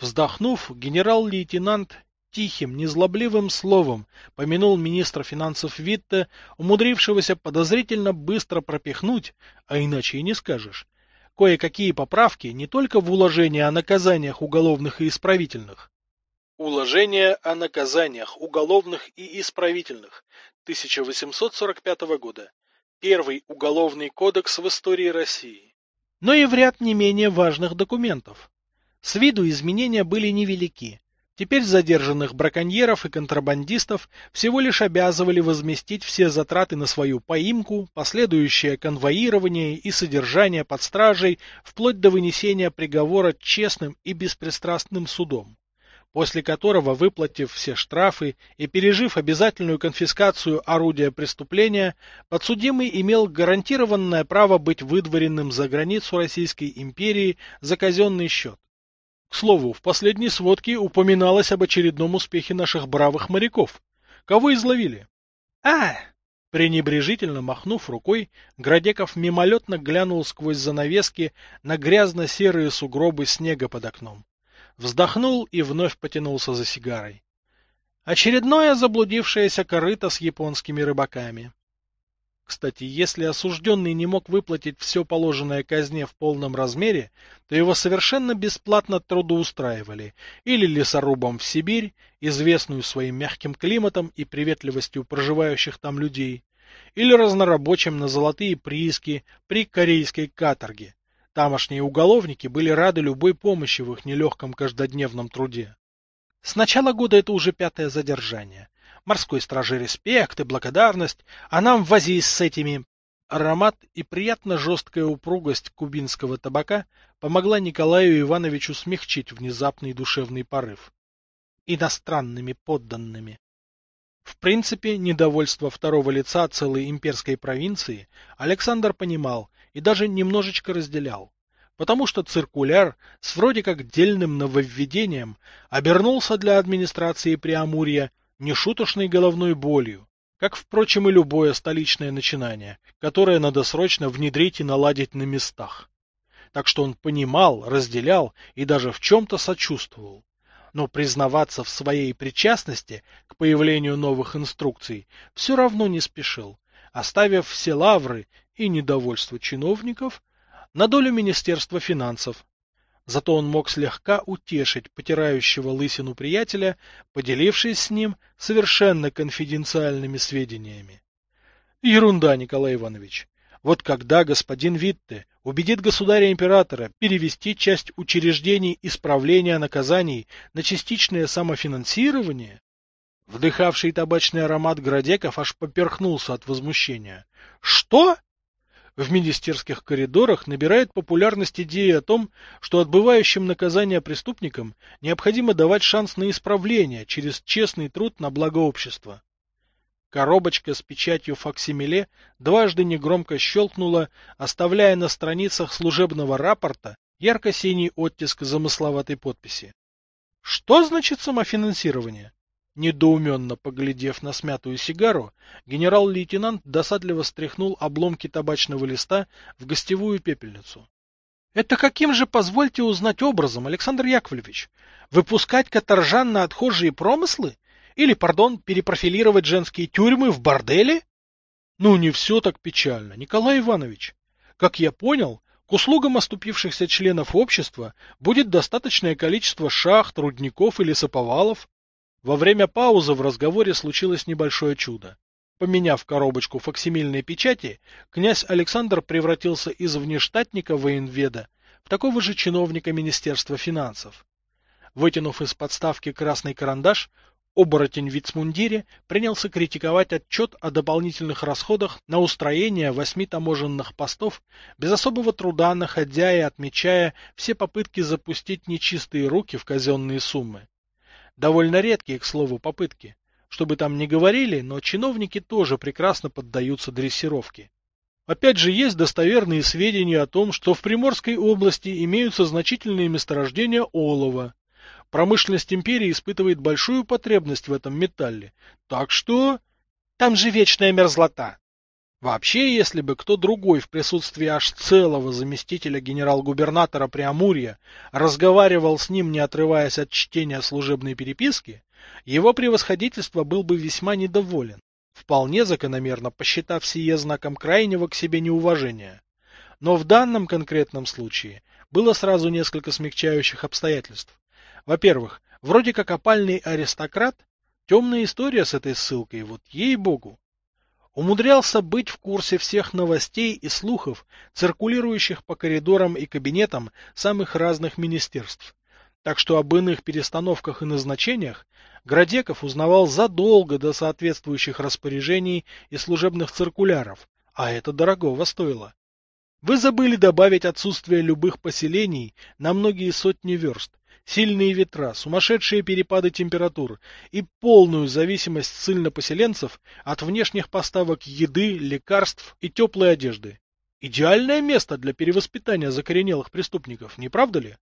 Вздохнув, генерал-лейтенант тихим, незлобливым словом помянул министра финансов Витте, умудрившегося подозрительно быстро пропихнуть, а иначе и не скажешь, кое-какие поправки не только в уложение о наказаниях уголовных и исправительных. Уложение о наказаниях уголовных и исправительных 1845 года. Первый уголовный кодекс в истории России. Но и в ряд не менее важных документов. С виду изменения были невелики. Теперь задержанных браконьеров и контрабандистов всего лишь обязывали возместить все затраты на свою поимку, последующее конвоирование и содержание под стражей, вплоть до вынесения приговора честным и беспристрастным судом после которого, выплатив все штрафы и пережив обязательную конфискацию орудия преступления, подсудимый имел гарантированное право быть выдворенным за границу Российской империи за казенный счет. К слову, в последней сводке упоминалось об очередном успехе наших бравых моряков. Кого изловили? А! Пренебрежительно махнув рукой, Градеков мимолетно глянул сквозь занавески на грязно-серые сугробы снега под окном. Вздохнул и вновь потянулся за сигарой. Очередное заблудившееся корыто с японскими рыбаками. Кстати, если осужденный не мог выплатить все положенное казне в полном размере, то его совершенно бесплатно трудоустраивали или лесорубом в Сибирь, известную своим мягким климатом и приветливостью проживающих там людей, или разнорабочим на золотые прииски при корейской каторге. Тамошние уголовники были рады любой помощи в их нелегком каждодневном труде. С начала года это уже пятое задержание морской страже респект и благодарность, а нам возись с этими. Аромат и приятно жесткая упругость кубинского табака помогла Николаю Ивановичу смягчить внезапный душевный порыв. Иностранными подданными. В принципе, недовольство второго лица целой имперской провинции Александр понимал и даже немножечко разделял, потому что циркуляр с вроде как дельным нововведением обернулся для администрации Преамурья нешуточной головной болью, как, впрочем, и любое столичное начинание, которое надо срочно внедрить и наладить на местах. Так что он понимал, разделял и даже в чем-то сочувствовал. Но признаваться в своей причастности к появлению новых инструкций все равно не спешил, оставив все лавры и недовольство чиновников на долю Министерства финансов, Зато он мог слегка утешить потирающего лысину приятеля, поделившись с ним совершенно конфиденциальными сведениями. Ерунда, Николай Иванович. Вот когда господин Витте убедит государя-императора перевести часть учреждений исправления наказаний на частичное самофинансирование, вдыхавший табачный аромат Градеков аж поперхнулся от возмущения. Что? В министерских коридорах набирает популярность идея о том, что отбывающим наказание преступникам необходимо давать шанс на исправление через честный труд на благо общества. Коробочка с печатью факсимиле дважды негромко щелкнула, оставляя на страницах служебного рапорта ярко-синий оттиск замысловатой подписи. Что значит самофинансирование? Недоуменно поглядев на смятую сигару, генерал-лейтенант досадливо стряхнул обломки табачного листа в гостевую пепельницу. — Это каким же, позвольте узнать образом, Александр Яковлевич? Выпускать каторжан на отхожие промыслы? Или, пардон, перепрофилировать женские тюрьмы в борделе? Ну, не все так печально, Николай Иванович. Как я понял, к услугам оступившихся членов общества будет достаточное количество шахт, рудников и лесоповалов, во время паузы в разговоре случилось небольшое чудо. Поменяв коробочку факсимильной печати, князь Александр превратился из внештатника военведа в такого же чиновника Министерства финансов. Вытянув из подставки красный карандаш, оборотень в вицмундире принялся критиковать отчет о дополнительных расходах на устроение восьми таможенных постов, без особого труда находя и отмечая все попытки запустить нечистые руки в казенные суммы. Довольно редкие, к слову, попытки. Чтобы там не говорили, но чиновники тоже прекрасно поддаются дрессировке. Опять же, есть достоверные сведения о том, что в Приморской области имеются значительные месторождения олова. Промышленность империи испытывает большую потребность в этом металле. Так что... Там же вечная мерзлота. Вообще, если бы кто другой в присутствии аж целого заместителя генерал-губернатора Преамурья разговаривал с ним, не отрываясь от чтения служебной переписки, его превосходительство был бы весьма недоволен, вполне закономерно посчитав сие знаком крайнего к себе неуважения. Но в данном конкретном случае было сразу несколько смягчающих обстоятельств. Во-первых, вроде как опальный аристократ, темная история с этой ссылкой, вот ей-богу умудрялся быть в курсе всех новостей и слухов, циркулирующих по коридорам и кабинетам самых разных министерств. Так что об иных перестановках и назначениях Градеков узнавал задолго до соответствующих распоряжений и служебных циркуляров, а это дорогого стоило. Вы забыли добавить отсутствие любых поселений на многие сотни верст, сильные ветра, сумасшедшие перепады температур и полную зависимость ссыльнопоселенцев от внешних поставок еды, лекарств и теплой одежды. Идеальное место для перевоспитания закоренелых преступников, не правда ли?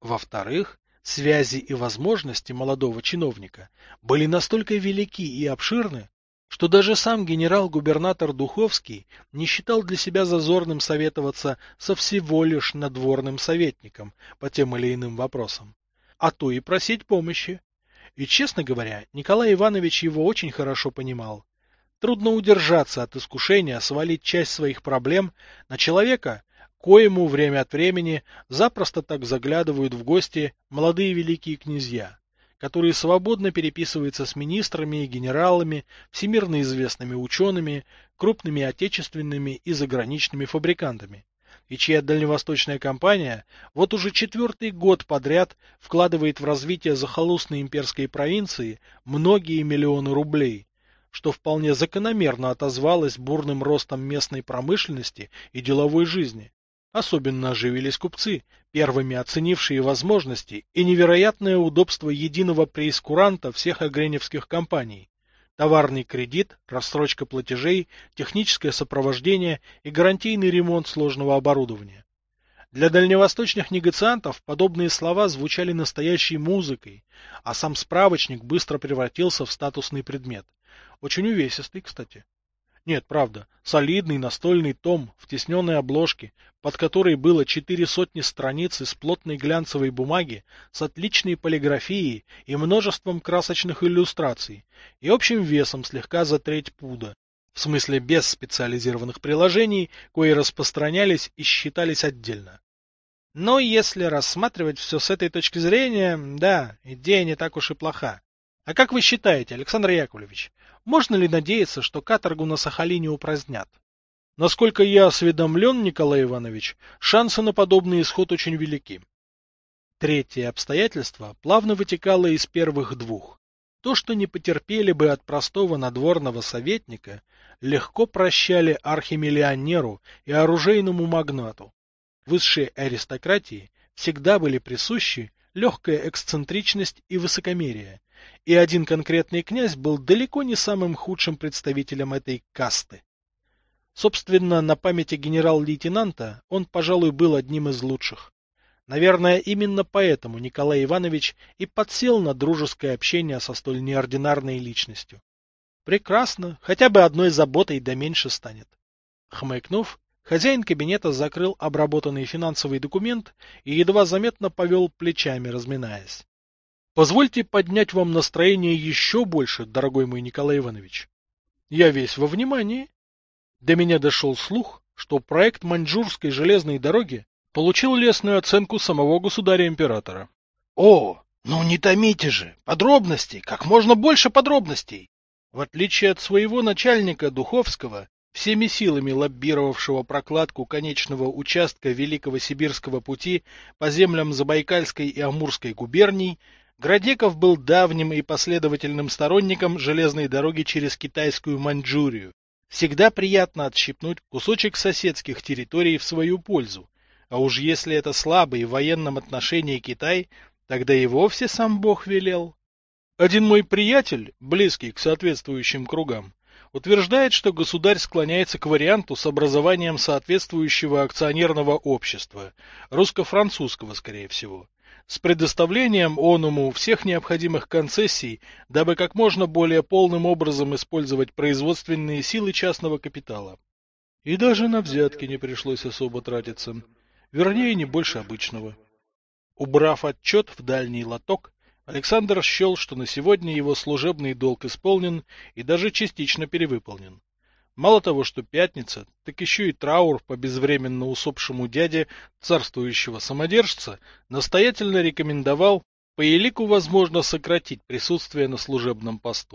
Во-вторых, связи и возможности молодого чиновника были настолько велики и обширны, что даже сам генерал-губернатор Духовский не считал для себя зазорным советоваться со всего лишь надворным советником по тем или иным вопросам, а то и просить помощи. И, честно говоря, Николай Иванович его очень хорошо понимал. Трудно удержаться от искушения свалить часть своих проблем на человека, коему время от времени запросто так заглядывают в гости молодые великие князья который свободно переписывается с министрами и генералами, всемирно известными учеными, крупными отечественными и заграничными фабрикантами, и чья дальневосточная компания вот уже четвертый год подряд вкладывает в развитие захолустной имперской провинции многие миллионы рублей, что вполне закономерно отозвалось бурным ростом местной промышленности и деловой жизни. Особенно оживились купцы, первыми оценившие возможности и невероятное удобство единого преискуранта всех агреневских компаний. Товарный кредит, рассрочка платежей, техническое сопровождение и гарантийный ремонт сложного оборудования. Для дальневосточных негациантов подобные слова звучали настоящей музыкой, а сам справочник быстро превратился в статусный предмет. Очень увесистый, кстати. Нет, правда, солидный настольный том в тесненной обложке, под которой было четыре сотни страниц из плотной глянцевой бумаги с отличной полиграфией и множеством красочных иллюстраций, и общим весом слегка за треть пуда, в смысле без специализированных приложений, кои распространялись и считались отдельно. Но если рассматривать все с этой точки зрения, да, идея не так уж и плоха. А как вы считаете, Александр Яковлевич, можно ли надеяться, что каторгу на Сахалине упразднят? Насколько я осведомлен, Николай Иванович, шансы на подобный исход очень велики. Третье обстоятельство плавно вытекало из первых двух. То, что не потерпели бы от простого надворного советника, легко прощали архимиллионеру и оружейному магнату. Высшей аристократии всегда были присущи легкая эксцентричность и высокомерие, и один конкретный князь был далеко не самым худшим представителем этой касты. Собственно, на памяти генерал-лейтенанта он, пожалуй, был одним из лучших. Наверное, именно поэтому Николай Иванович и подсел на дружеское общение со столь неординарной личностью. Прекрасно, хотя бы одной заботой да меньше станет. Хмыкнув, хозяин кабинета закрыл обработанный финансовый документ и едва заметно повел плечами, разминаясь. Позвольте поднять вам настроение еще больше, дорогой мой Николай Иванович. Я весь во внимании. До меня дошел слух, что проект Маньчжурской железной дороги получил лестную оценку самого государя-императора. О, ну не томите же! Подробностей, как можно больше подробностей! В отличие от своего начальника Духовского, всеми силами лоббировавшего прокладку конечного участка Великого Сибирского пути по землям Забайкальской и Амурской губерний, Градеков был давним и последовательным сторонником железной дороги через китайскую Маньчжурию. Всегда приятно отщипнуть кусочек соседских территорий в свою пользу. А уж если это слабый в военном отношении Китай, тогда и вовсе сам Бог велел. Один мой приятель, близкий к соответствующим кругам, утверждает, что государь склоняется к варианту с образованием соответствующего акционерного общества, русско-французского, скорее всего, с предоставлением онуму всех необходимых концессий, дабы как можно более полным образом использовать производственные силы частного капитала. И даже на взятки не пришлось особо тратиться, вернее, не больше обычного. Убрав отчет в дальний лоток, Александр счел, что на сегодня его служебный долг исполнен и даже частично перевыполнен. Мало того, что пятница, так еще и траур по безвременно усопшему дяде царствующего самодержца настоятельно рекомендовал по елику возможно сократить присутствие на служебном посту.